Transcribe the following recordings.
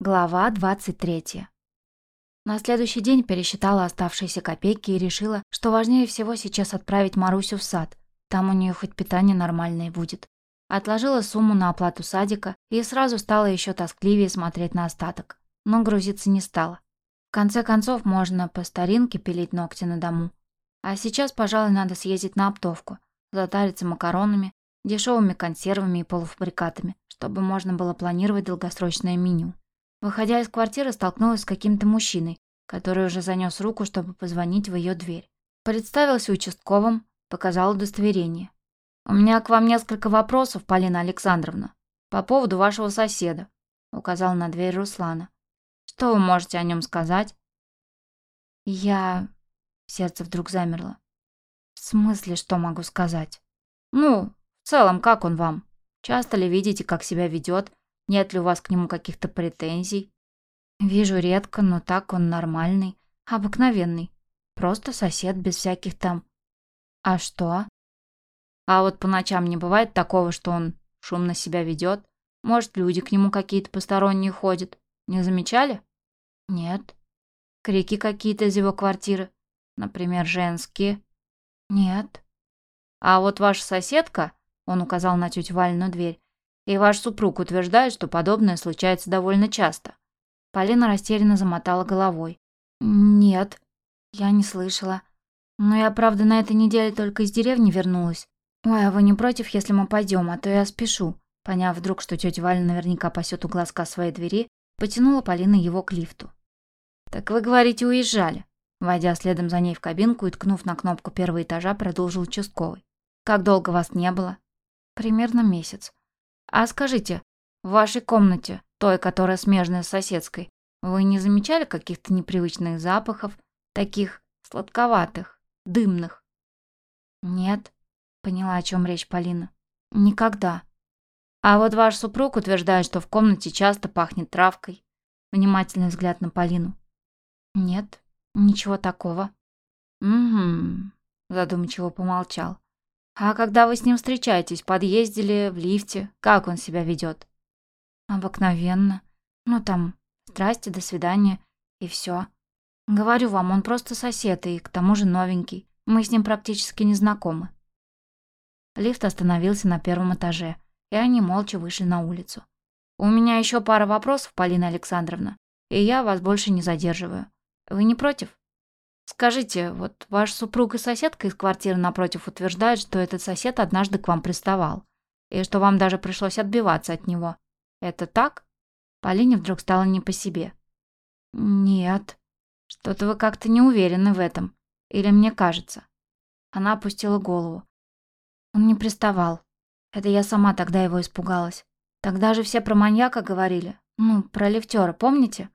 Глава 23. На следующий день пересчитала оставшиеся копейки и решила, что важнее всего сейчас отправить Марусю в сад. Там у нее хоть питание нормальное будет. Отложила сумму на оплату садика и сразу стала еще тоскливее смотреть на остаток. Но грузиться не стала. В конце концов, можно по старинке пилить ногти на дому. А сейчас, пожалуй, надо съездить на оптовку, затариться макаронами, дешевыми консервами и полуфабрикатами, чтобы можно было планировать долгосрочное меню. Выходя из квартиры, столкнулась с каким-то мужчиной, который уже занес руку, чтобы позвонить в ее дверь. Представился участковым, показал удостоверение. «У меня к вам несколько вопросов, Полина Александровна, по поводу вашего соседа», указал на дверь Руслана. «Что вы можете о нем сказать?» «Я...» Сердце вдруг замерло. «В смысле, что могу сказать?» «Ну, в целом, как он вам? Часто ли видите, как себя ведет? Нет ли у вас к нему каких-то претензий? Вижу редко, но так он нормальный, обыкновенный. Просто сосед без всяких там. А что? А вот по ночам не бывает такого, что он шумно себя ведет? Может, люди к нему какие-то посторонние ходят? Не замечали? Нет. Крики какие-то из его квартиры? Например, женские? Нет. А вот ваша соседка, он указал на тетю Валину дверь, и ваш супруг утверждает, что подобное случается довольно часто. Полина растерянно замотала головой. Нет, я не слышала. Но я, правда, на этой неделе только из деревни вернулась. Ой, а вы не против, если мы пойдем, а то я спешу. Поняв вдруг, что тетя Валя наверняка пасет у глазка своей двери, потянула Полина его к лифту. «Так вы, говорите, уезжали?» Войдя следом за ней в кабинку и ткнув на кнопку первого этажа, продолжил участковый. «Как долго вас не было?» «Примерно месяц. А скажите, в вашей комнате, той, которая смежная с соседской, вы не замечали каких-то непривычных запахов, таких сладковатых, дымных? Нет, поняла, о чем речь Полина. Никогда. А вот ваш супруг утверждает, что в комнате часто пахнет травкой. Внимательный взгляд на Полину. Нет, ничего такого. Угу, задумчиво помолчал. А когда вы с ним встречаетесь, в подъезде ли, в лифте, как он себя ведет? Обыкновенно. Ну там, здрасте, до свидания, и все. Говорю вам, он просто сосед, и к тому же новенький. Мы с ним практически не знакомы. Лифт остановился на первом этаже, и они молча вышли на улицу. «У меня еще пара вопросов, Полина Александровна, и я вас больше не задерживаю. Вы не против?» Скажите, вот ваш супруг и соседка из квартиры напротив утверждают, что этот сосед однажды к вам приставал, и что вам даже пришлось отбиваться от него. Это так? Полине вдруг стало не по себе. Нет, что-то вы как-то не уверены в этом. Или мне кажется. Она опустила голову. Он не приставал. Это я сама тогда его испугалась. Тогда же все про маньяка говорили. Ну, про лифтера, помните?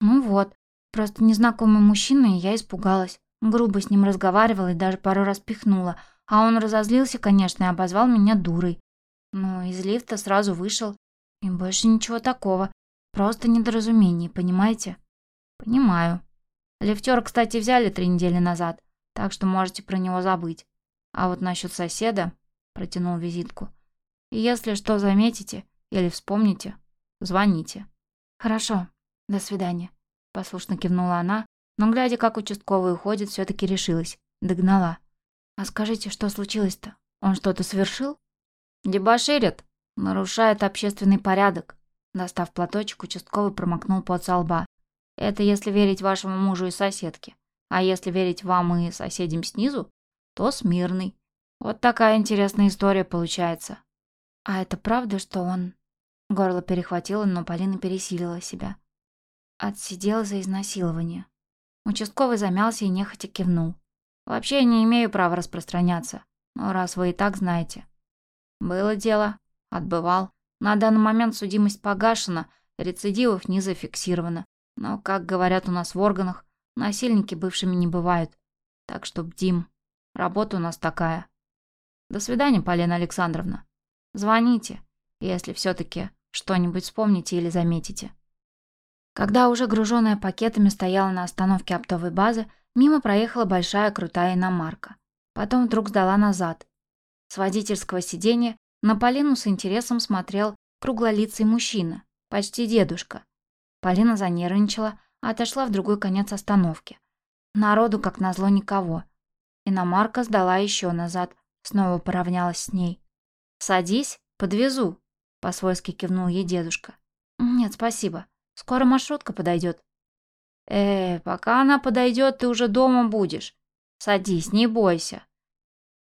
Ну вот, Просто незнакомый мужчина, и я испугалась. Грубо с ним разговаривала и даже пару раз пихнула. А он разозлился, конечно, и обозвал меня дурой. Но из лифта сразу вышел. И больше ничего такого. Просто недоразумение, понимаете? Понимаю. Лифтера, кстати, взяли три недели назад, так что можете про него забыть. А вот насчет соседа, протянул визитку. Если что заметите или вспомните, звоните. Хорошо. До свидания. Послушно кивнула она, но, глядя, как участковый уходит, все таки решилась. Догнала. «А скажите, что случилось-то? Он что-то совершил?» «Дебоширит. Нарушает общественный порядок». Достав платочек, участковый промокнул со лба. «Это если верить вашему мужу и соседке. А если верить вам и соседям снизу, то смирный. Вот такая интересная история получается». «А это правда, что он...» Горло перехватило, но Полина пересилила себя. Отсидел за изнасилование. Участковый замялся и нехотя кивнул. Вообще я не имею права распространяться. Но раз вы и так знаете. Было дело. Отбывал. На данный момент судимость погашена, рецидивов не зафиксировано. Но, как говорят у нас в органах, насильники бывшими не бывают. Так что бдим. Работа у нас такая. До свидания, Полина Александровна. Звоните, если все таки что-нибудь вспомните или заметите. Когда уже груженная пакетами стояла на остановке оптовой базы, мимо проехала большая крутая иномарка. Потом вдруг сдала назад. С водительского сиденья на Полину с интересом смотрел круглолицый мужчина, почти дедушка. Полина занервничала, отошла в другой конец остановки. Народу, как назло, никого. Иномарка сдала еще назад, снова поравнялась с ней. «Садись, подвезу», — по-свойски кивнул ей дедушка. «Нет, спасибо. Скоро маршрутка подойдет. «Э, пока она подойдет, ты уже дома будешь. Садись, не бойся».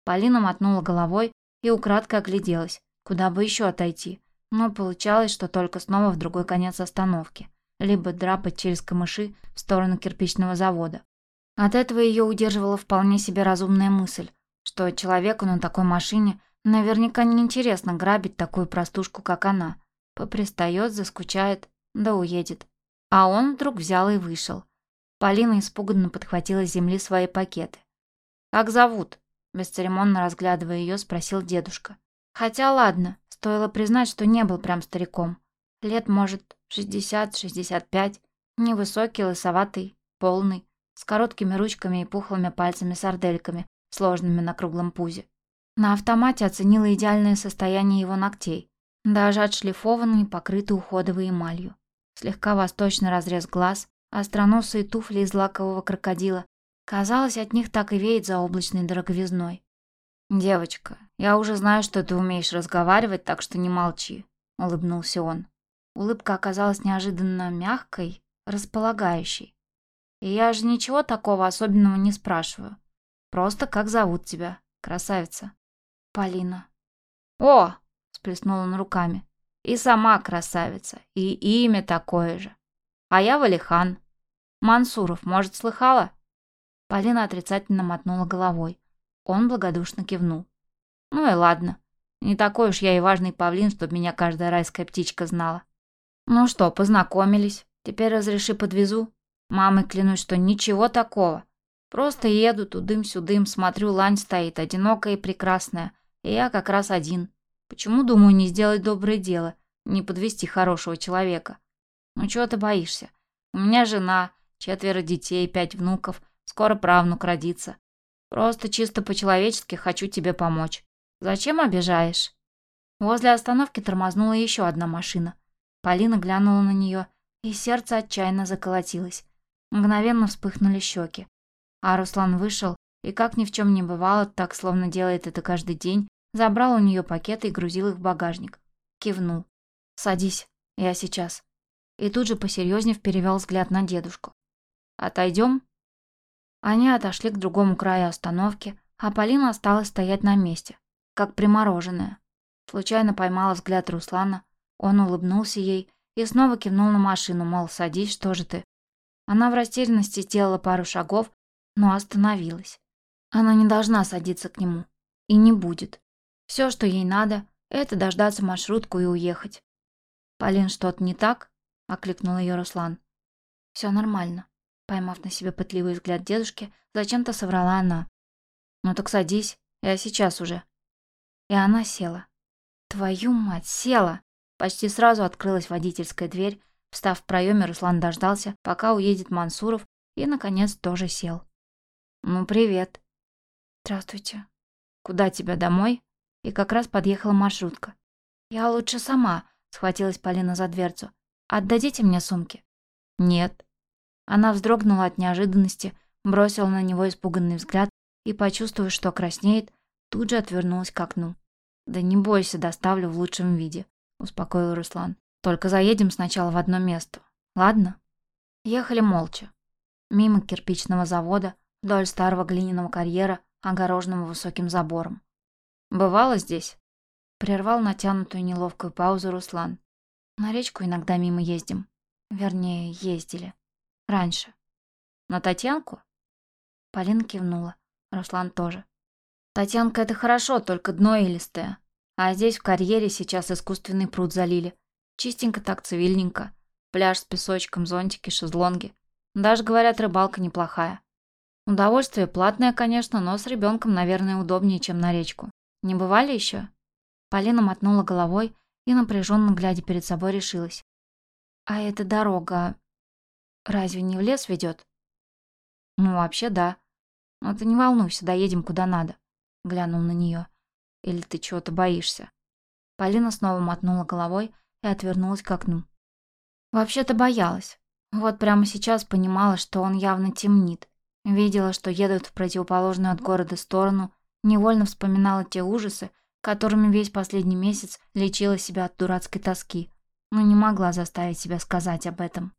Полина мотнула головой и украдкой огляделась, куда бы еще отойти, но получалось, что только снова в другой конец остановки, либо драпать через камыши в сторону кирпичного завода. От этого ее удерживала вполне себе разумная мысль, что человеку на такой машине наверняка неинтересно грабить такую простушку, как она. Попристает, заскучает, да уедет. А он вдруг взял и вышел. Полина испуганно подхватила с земли свои пакеты. «Как зовут?» Бесцеремонно разглядывая ее, спросил дедушка. Хотя ладно, стоило признать, что не был прям стариком. Лет, может, шестьдесят-шестьдесят пять. Невысокий, лысоватый, полный, с короткими ручками и пухлыми пальцами-сардельками, сложными на круглом пузе. На автомате оценила идеальное состояние его ногтей, даже отшлифованные, покрыты уходовой эмалью слегка восточный разрез глаз, остроносые туфли из лакового крокодила. Казалось, от них так и веет заоблачной дороговизной. «Девочка, я уже знаю, что ты умеешь разговаривать, так что не молчи», — улыбнулся он. Улыбка оказалась неожиданно мягкой, располагающей. «И я же ничего такого особенного не спрашиваю. Просто как зовут тебя, красавица?» «Полина». «О!» — сплеснул он руками. И сама красавица, и имя такое же. А я Валихан. Мансуров, может, слыхала?» Полина отрицательно мотнула головой. Он благодушно кивнул. «Ну и ладно. Не такой уж я и важный павлин, чтобы меня каждая райская птичка знала. Ну что, познакомились. Теперь разреши подвезу. Мамой клянусь, что ничего такого. Просто еду тудым-сюдым, смотрю, лань стоит, одинокая и прекрасная. И я как раз один. Почему, думаю, не сделать доброе дело, не подвести хорошего человека? Ну чего ты боишься? У меня жена, четверо детей, пять внуков, скоро правнук родится. Просто чисто по-человечески хочу тебе помочь. Зачем обижаешь?» Возле остановки тормознула еще одна машина. Полина глянула на нее, и сердце отчаянно заколотилось. Мгновенно вспыхнули щеки. А Руслан вышел, и как ни в чем не бывало, так словно делает это каждый день, Забрал у нее пакеты и грузил их в багажник. Кивнул. «Садись, я сейчас». И тут же посерьезнее перевел взгляд на дедушку. «Отойдем?» Они отошли к другому краю остановки, а Полина осталась стоять на месте, как примороженная. Случайно поймала взгляд Руслана, он улыбнулся ей и снова кивнул на машину, мол, садись, что же ты. Она в растерянности сделала пару шагов, но остановилась. Она не должна садиться к нему. И не будет. Все, что ей надо, это дождаться маршрутку и уехать. «Полин, что-то не так?» — окликнул ее Руслан. Все нормально», — поймав на себе пытливый взгляд дедушки, зачем-то соврала она. «Ну так садись, я сейчас уже». И она села. «Твою мать, села!» Почти сразу открылась водительская дверь. Встав в проеме, Руслан дождался, пока уедет Мансуров, и, наконец, тоже сел. «Ну, привет». «Здравствуйте». «Куда тебя, домой?» И как раз подъехала маршрутка. «Я лучше сама», — схватилась Полина за дверцу. «Отдадите мне сумки?» «Нет». Она вздрогнула от неожиданности, бросила на него испуганный взгляд и, почувствовав, что краснеет, тут же отвернулась к окну. «Да не бойся, доставлю в лучшем виде», — успокоил Руслан. «Только заедем сначала в одно место, ладно?» Ехали молча. Мимо кирпичного завода, вдоль старого глиняного карьера, огороженного высоким забором. Бывало здесь?» Прервал натянутую неловкую паузу Руслан. «На речку иногда мимо ездим. Вернее, ездили. Раньше. На Татьянку?» Полина кивнула. Руслан тоже. «Татьянка — это хорошо, только дно илистое. А здесь в карьере сейчас искусственный пруд залили. Чистенько так, цивильненько. Пляж с песочком, зонтики, шезлонги. Даже, говорят, рыбалка неплохая. Удовольствие платное, конечно, но с ребенком, наверное, удобнее, чем на речку. Не бывали еще? Полина мотнула головой и, напряженно глядя перед собой, решилась. А эта дорога разве не в лес ведет? Ну, вообще, да. Но ты не волнуйся, доедем куда надо. Глянул на нее. Или ты чего-то боишься? Полина снова мотнула головой и отвернулась к окну. Вообще-то боялась. Вот прямо сейчас понимала, что он явно темнит. Видела, что едут в противоположную от города сторону, невольно вспоминала те ужасы, которыми весь последний месяц лечила себя от дурацкой тоски, но не могла заставить себя сказать об этом.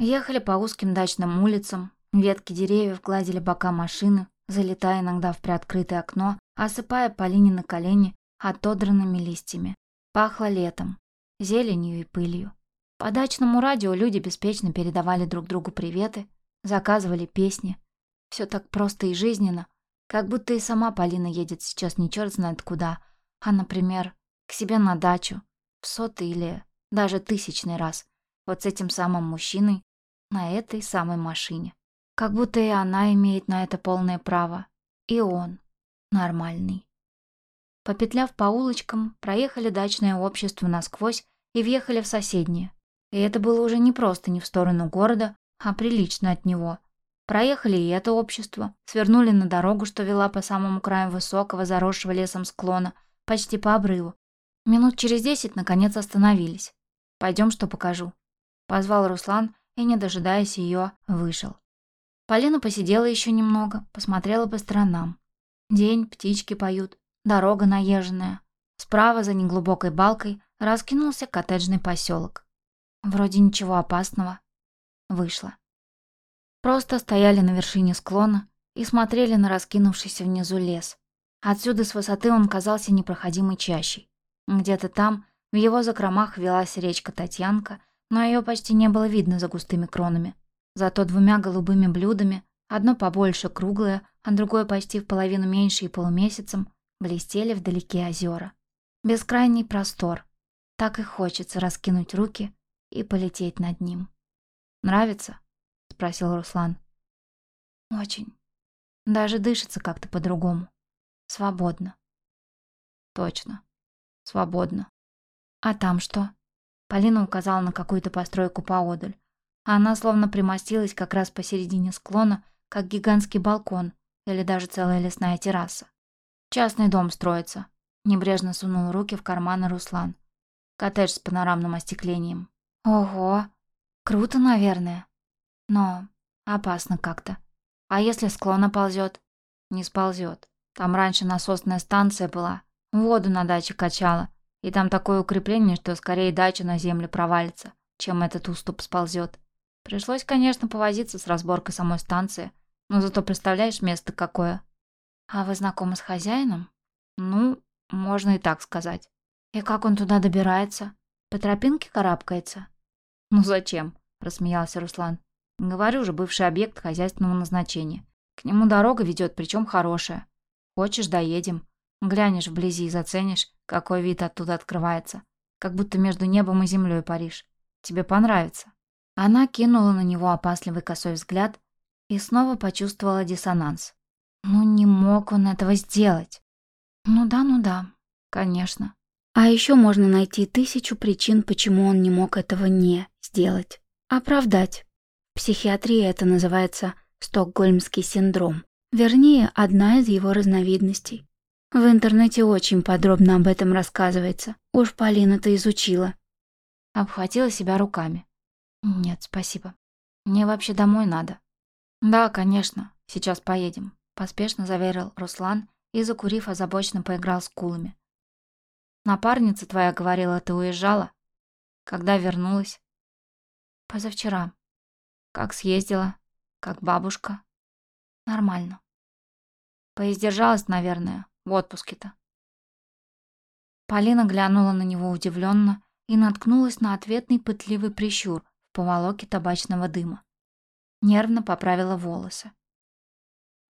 Ехали по узким дачным улицам, ветки деревьев гладили бока машины, залетая иногда в приоткрытое окно, осыпая Полине на колени отодранными листьями. Пахло летом, зеленью и пылью. По дачному радио люди беспечно передавали друг другу приветы, заказывали песни. Все так просто и жизненно, как будто и сама Полина едет сейчас не черт знает куда, а, например, к себе на дачу, в сотый или даже тысячный раз, вот с этим самым мужчиной на этой самой машине. Как будто и она имеет на это полное право, и он нормальный. Попетляв по улочкам, проехали дачное общество насквозь и въехали в соседнее. И это было уже не просто не в сторону города, а прилично от него. Проехали и это общество, свернули на дорогу, что вела по самому краю высокого, заросшего лесом склона, почти по обрыву. Минут через десять, наконец, остановились. «Пойдем, что покажу». Позвал Руслан и, не дожидаясь ее, вышел. Полина посидела еще немного, посмотрела по сторонам. День, птички поют, дорога наезженная. Справа, за неглубокой балкой, раскинулся коттеджный поселок. Вроде ничего опасного. Вышла. Просто стояли на вершине склона и смотрели на раскинувшийся внизу лес. Отсюда с высоты он казался непроходимой чащей. Где-то там, в его закромах, велась речка Татьянка, но ее почти не было видно за густыми кронами. Зато двумя голубыми блюдами, одно побольше круглое, а другое почти в половину меньше и полумесяцем, блестели вдалеке озера. Бескрайний простор. Так и хочется раскинуть руки и полететь над ним. «Нравится?» — спросил Руслан. «Очень. Даже дышится как-то по-другому. Свободно». «Точно. Свободно. А там что?» Полина указала на какую-то постройку поодаль. Она словно примостилась как раз посередине склона, как гигантский балкон или даже целая лесная терраса. «Частный дом строится», — небрежно сунул руки в карманы Руслан. «Коттедж с панорамным остеклением». «Ого! Круто, наверное. Но опасно как-то. А если склон оползет?» «Не сползет. Там раньше насосная станция была. Воду на даче качала. И там такое укрепление, что скорее дача на землю провалится, чем этот уступ сползет. Пришлось, конечно, повозиться с разборкой самой станции, но зато представляешь место какое. А вы знакомы с хозяином? Ну, можно и так сказать. И как он туда добирается? По тропинке карабкается? Ну зачем? Рассмеялся Руслан. Говорю же, бывший объект хозяйственного назначения. К нему дорога ведет, причем хорошая. Хочешь, доедем. Глянешь вблизи и заценишь, какой вид оттуда открывается. Как будто между небом и землей паришь. Тебе понравится. Она кинула на него опасливый косой взгляд и снова почувствовала диссонанс. Ну не мог он этого сделать. Ну да, ну да, конечно. А еще можно найти тысячу причин, почему он не мог этого не сделать. Оправдать. Психиатрии это называется стокгольмский синдром. Вернее, одна из его разновидностей. В интернете очень подробно об этом рассказывается. Уж Полина-то изучила. Обхватила себя руками. «Нет, спасибо. Мне вообще домой надо». «Да, конечно. Сейчас поедем», — поспешно заверил Руслан и, закурив, озабоченно поиграл с кулами. «Напарница твоя говорила, ты уезжала? Когда вернулась?» «Позавчера». «Как съездила? Как бабушка?» «Нормально». «Поиздержалась, наверное, в отпуске-то». Полина глянула на него удивленно и наткнулась на ответный пытливый прищур, поволоке табачного дыма. Нервно поправила волосы.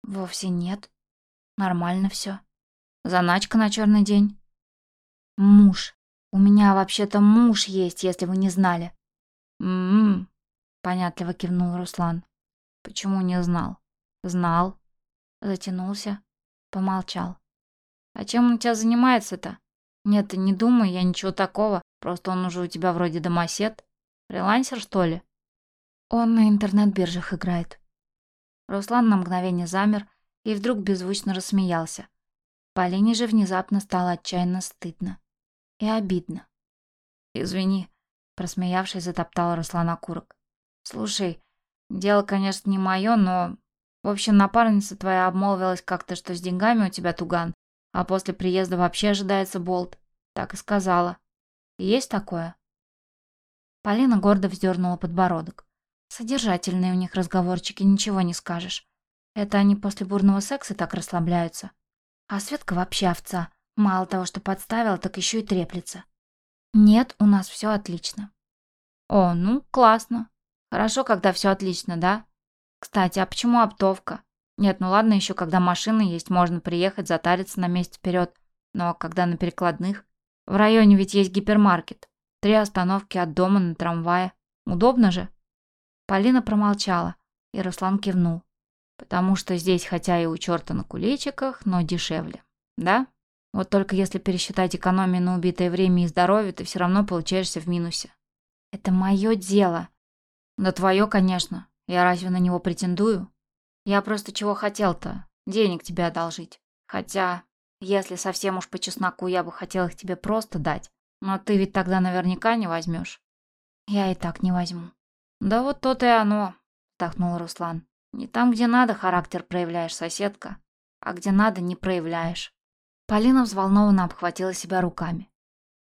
Вовсе нет. Нормально все. Заначка на черный день. Муж. У меня вообще-то муж есть, если вы не знали. М-м, понятливо кивнул Руслан. Почему не знал? Знал. Затянулся, помолчал. А чем он тебя занимается-то? Нет, не думай, я ничего такого. Просто он уже у тебя вроде домосед. Фрилансер, что ли? Он на интернет-биржах играет. Руслан на мгновение замер и вдруг беззвучно рассмеялся. Полине же внезапно стало отчаянно стыдно и обидно. «Извини, просмеявшись, затоптала Руслан окурок. «Слушай, дело, конечно, не мое, но... В общем, напарница твоя обмолвилась как-то, что с деньгами у тебя туган, а после приезда вообще ожидается болт. Так и сказала. Есть такое?» Полина гордо вздернула подбородок. Содержательные у них разговорчики, ничего не скажешь. Это они после бурного секса так расслабляются. А Светка вообще овца. Мало того, что подставила, так еще и треплется. Нет, у нас все отлично. О, ну, классно. Хорошо, когда все отлично, да? Кстати, а почему оптовка? Нет, ну ладно, еще когда машины есть, можно приехать, затариться на месте вперед. Но когда на перекладных? В районе ведь есть гипермаркет. Три остановки от дома на трамвае. Удобно же? Полина промолчала, и Руслан кивнул. Потому что здесь хотя и у черта на куличиках, но дешевле. Да? Вот только если пересчитать экономию на убитое время и здоровье, ты все равно получаешься в минусе. Это мое дело. Да твое, конечно. Я разве на него претендую? Я просто чего хотел-то? Денег тебе одолжить. Хотя, если совсем уж по чесноку, я бы хотел их тебе просто дать. Но ты ведь тогда наверняка не возьмешь. Я и так не возьму. Да вот то-то и оно, вздохнул Руслан. Не там, где надо, характер проявляешь, соседка, а где надо, не проявляешь. Полина взволнованно обхватила себя руками.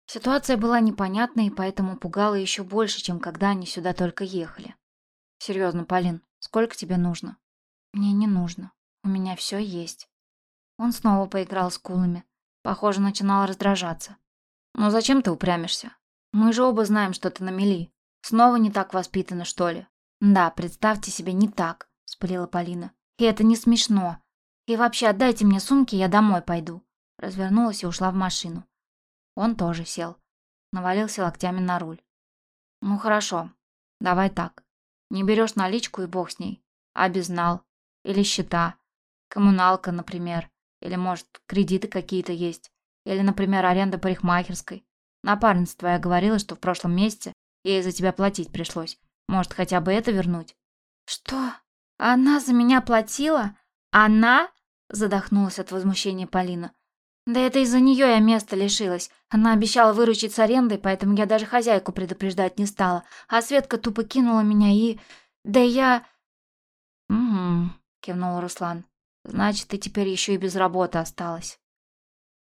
Ситуация была непонятной и поэтому пугала еще больше, чем когда они сюда только ехали. Серьезно, Полин, сколько тебе нужно? Мне не нужно. У меня все есть. Он снова поиграл с кулами. Похоже, начинал раздражаться. «Ну зачем ты упрямишься? Мы же оба знаем, что ты на мели. Снова не так воспитана, что ли?» «Да, представьте себе, не так вспылила Полина. «И это не смешно. И вообще, отдайте мне сумки, я домой пойду». Развернулась и ушла в машину. Он тоже сел. Навалился локтями на руль. «Ну хорошо, давай так. Не берешь наличку и бог с ней. А безнал. Или счета. Коммуналка, например. Или, может, кредиты какие-то есть. Или, например, аренда парикмахерской. Напарница твоя говорила, что в прошлом месяце ей за тебя платить пришлось. Может, хотя бы это вернуть?» «Что?» «Она за меня платила? Она?» – задохнулась от возмущения Полина. «Да это из-за нее я места лишилась. Она обещала выручить с арендой, поэтому я даже хозяйку предупреждать не стала. А Светка тупо кинула меня и... Да я...» «Угу», – кивнул Руслан. «Значит, ты теперь еще и без работы осталась».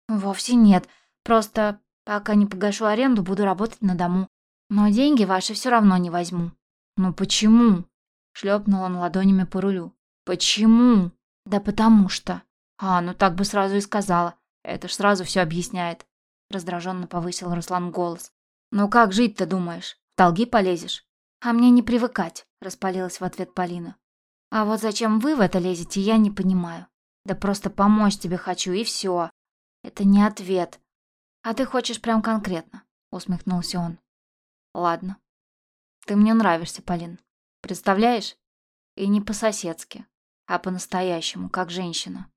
«Вовсе нет. Просто пока не погашу аренду, буду работать на дому. Но деньги ваши все равно не возьму». «Ну почему?» Шлепнул он ладонями по рулю. «Почему?» «Да потому что». «А, ну так бы сразу и сказала. Это ж сразу все объясняет». Раздраженно повысил Руслан голос. «Ну как жить-то, думаешь? В долги полезешь?» «А мне не привыкать», — распалилась в ответ Полина. «А вот зачем вы в это лезете, я не понимаю. Да просто помочь тебе хочу, и все. Это не ответ. А ты хочешь прям конкретно», — усмехнулся он. «Ладно. Ты мне нравишься, Полин. Представляешь? И не по-соседски, а по-настоящему, как женщина.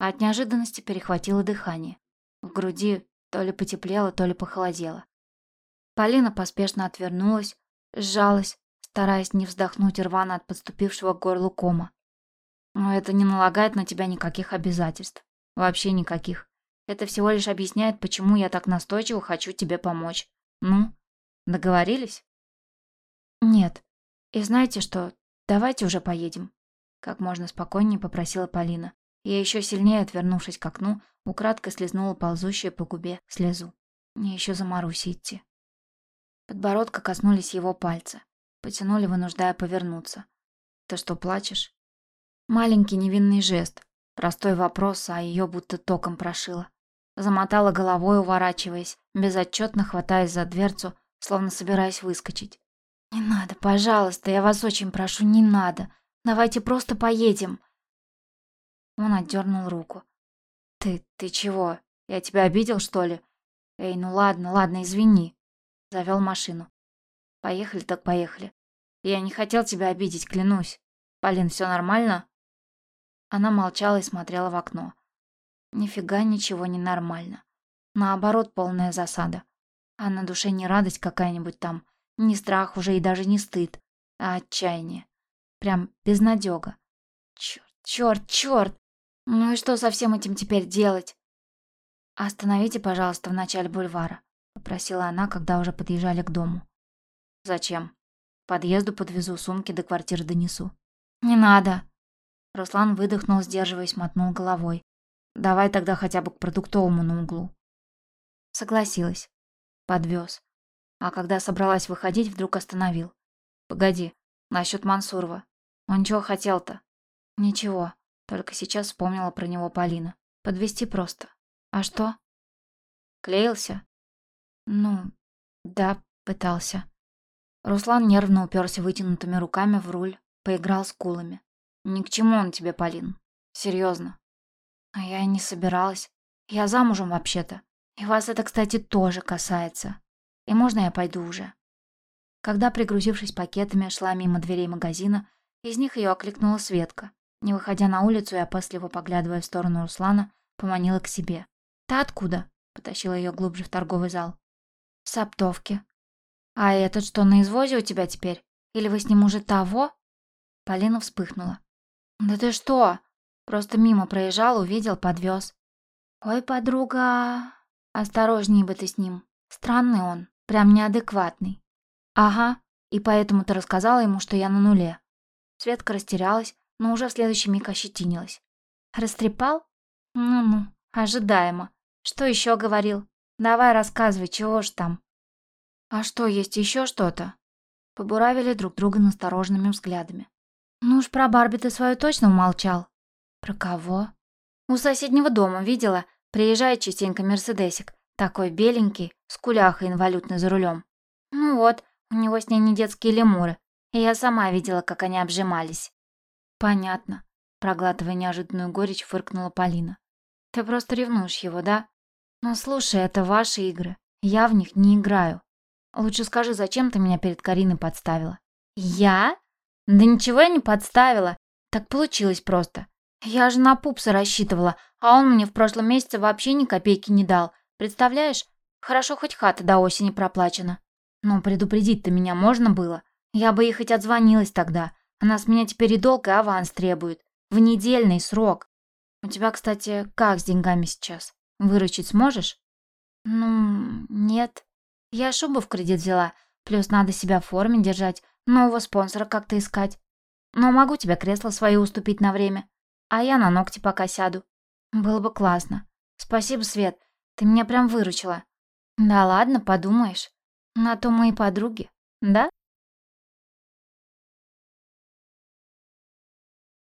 А от неожиданности перехватило дыхание. В груди то ли потеплело, то ли похолодело. Полина поспешно отвернулась, сжалась, стараясь не вздохнуть рвано от подступившего к горлу кома. Но это не налагает на тебя никаких обязательств. Вообще никаких. Это всего лишь объясняет, почему я так настойчиво хочу тебе помочь. Ну, договорились? Нет, «И знаете что, давайте уже поедем», — как можно спокойнее попросила Полина. Я еще сильнее, отвернувшись к окну, украдкой слезнула ползущую по губе слезу. Мне еще за Марусей идти. Подбородка коснулись его пальцы. Потянули, вынуждая повернуться. «Ты что, плачешь?» Маленький невинный жест. Простой вопрос, а ее будто током прошило. Замотала головой, уворачиваясь, безотчетно хватаясь за дверцу, словно собираясь выскочить. «Не надо, пожалуйста, я вас очень прошу, не надо. Давайте просто поедем». Он отдернул руку. «Ты, ты чего? Я тебя обидел, что ли? Эй, ну ладно, ладно, извини». Завел машину. «Поехали так поехали. Я не хотел тебя обидеть, клянусь. Полин, все нормально?» Она молчала и смотрела в окно. Нифига ничего не нормально. Наоборот, полная засада. А на душе не радость какая-нибудь там, не страх уже и даже не стыд, а отчаяние. Прям безнадега. Черт, черт, черт! Ну и что со всем этим теперь делать? «Остановите, пожалуйста, в начале бульвара», — попросила она, когда уже подъезжали к дому. Зачем? Подъезду подвезу, сумки до квартиры донесу. Не надо. Руслан выдохнул, сдерживаясь, мотнул головой. Давай тогда хотя бы к продуктовому на углу. Согласилась. Подвез. А когда собралась выходить, вдруг остановил. Погоди, насчет Мансурова. Он чего хотел-то? Ничего, только сейчас вспомнила про него Полина. Подвести просто. А что? Клеился? Ну, да, пытался. Руслан нервно уперся вытянутыми руками в руль, поиграл с кулами. Ни к чему он тебе, Полин. Серьезно. А я и не собиралась. Я замужем вообще-то. И вас это, кстати, тоже касается. И можно я пойду уже? Когда, пригрузившись пакетами, шла мимо дверей магазина, из них ее окликнула Светка. Не выходя на улицу и опасливо поглядывая в сторону Руслана, поманила к себе. «Ты откуда?» — потащила ее глубже в торговый зал. «С оптовки». «А этот что, на извозе у тебя теперь? Или вы с ним уже того?» Полина вспыхнула. «Да ты что? Просто мимо проезжал, увидел, подвез». «Ой, подруга, осторожней бы ты с ним. Странный он, прям неадекватный». «Ага, и поэтому ты рассказала ему, что я на нуле». Светка растерялась, но уже в следующий миг ощетинилась. «Растрепал? Ну-ну, ожидаемо. Что еще говорил? Давай рассказывай, чего ж там?» «А что, есть еще что-то?» Побуравили друг друга настороженными взглядами. «Ну уж про Барби ты свою точно умолчал». «Про кого?» «У соседнего дома видела. Приезжает частенько Мерседесик. Такой беленький, с куляхой инвалютной за рулем. Ну вот, у него с ней не детские лемуры. И я сама видела, как они обжимались». «Понятно», — проглатывая неожиданную горечь, фыркнула Полина. «Ты просто ревнуешь его, да? Ну слушай, это ваши игры. Я в них не играю. Лучше скажи, зачем ты меня перед Кариной подставила?» «Я?» Да ничего я не подставила. Так получилось просто. Я же на пупса рассчитывала, а он мне в прошлом месяце вообще ни копейки не дал. Представляешь? Хорошо, хоть хата до осени проплачена. Но предупредить-то меня можно было. Я бы ей хоть отзвонилась тогда. Она с меня теперь и долг, и аванс требует. В недельный срок. У тебя, кстати, как с деньгами сейчас? Выручить сможешь? Ну, нет. Я шубу в кредит взяла. Плюс надо себя в форме держать нового спонсора как-то искать. Но могу тебе кресло свое уступить на время, а я на ногти пока сяду. Было бы классно. Спасибо, Свет, ты меня прям выручила. Да ладно, подумаешь. На то мы и подруги, да?